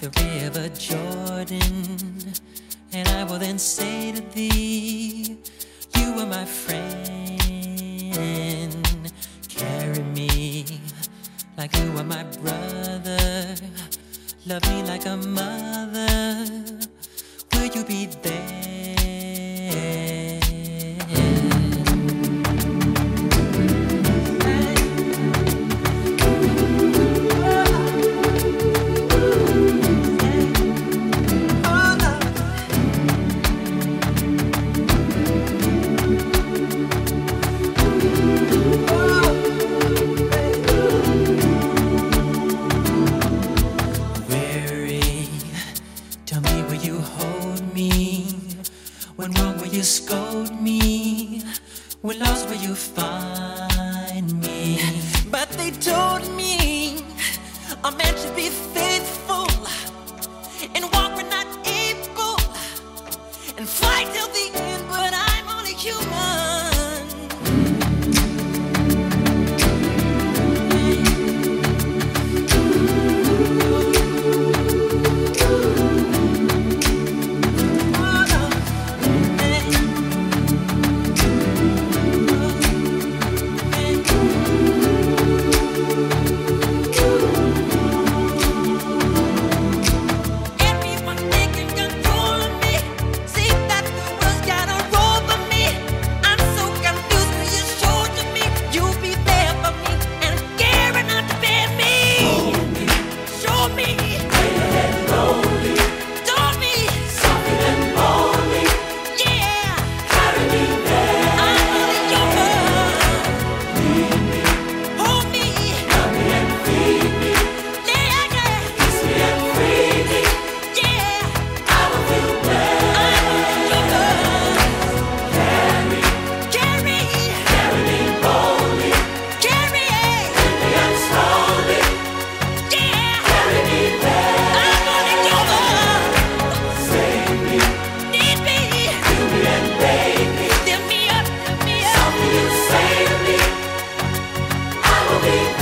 the river Jordan, and I will then say to thee, You are my friend. Carry me like you are my brother. Love me like a mother. Will you scold me? When lost, will you find me? But they told me a man should be faithful and walk when not able and fight till the end. But I'm only human. Way to hit road. be